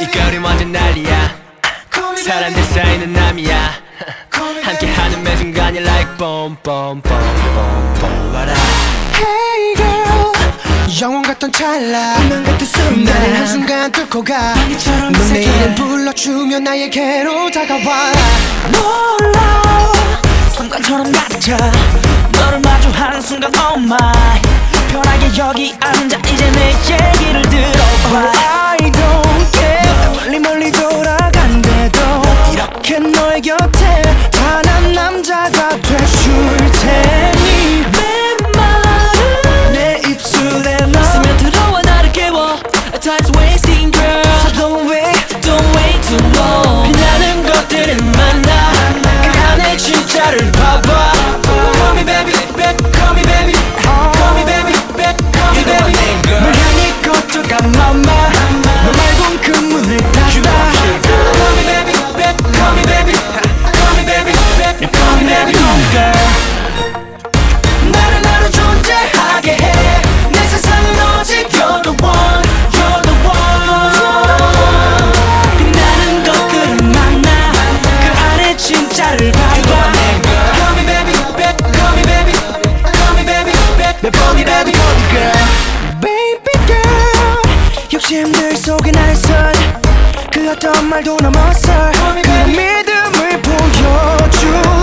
이 거리 완전 난리야. 사람들 사이는 남이야. 함께하는 매 순간이 like boom boom boom boom boom. what up Hey girl. 영원 같던 찰나. 운명 같은 순간. 나를 한순간 뚫고 가. 넌내 이름 불러주면 나에게로 다가와. 몰라. 순간처럼 낮아 너를 마주하는 순간 oh my. 편하게 여기 앉아. 이제 내 얘기를 들어봐. I don't Time's wasting girl So don't wait Don't wait too long 빛나는 것들을 만나 그 안에 진짜를 봐봐 Call me baby, baby, call me baby Call me baby, baby, call me baby 널 향해 거쳐가 mama 너 나의 선그 어떤 말도 넘어서 그 믿음을 보여준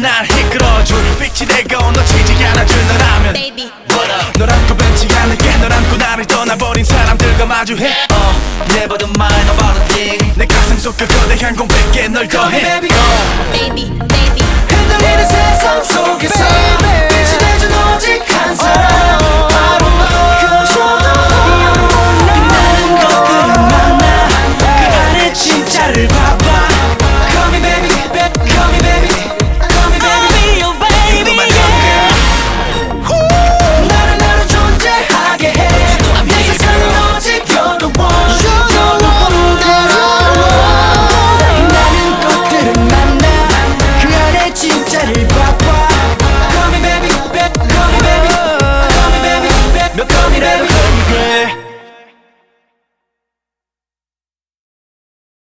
날 이끌어줄 빛이 되고 놓치지 않아줄 너라면. Baby. 널 안고 벤치 않을게. 널 안고 나를 떠나버린 사람들과 마주해. Uh, Never the mind about a thing. 내 가슴 속그 거대한 공백에 널 더해. Baby. baby, baby.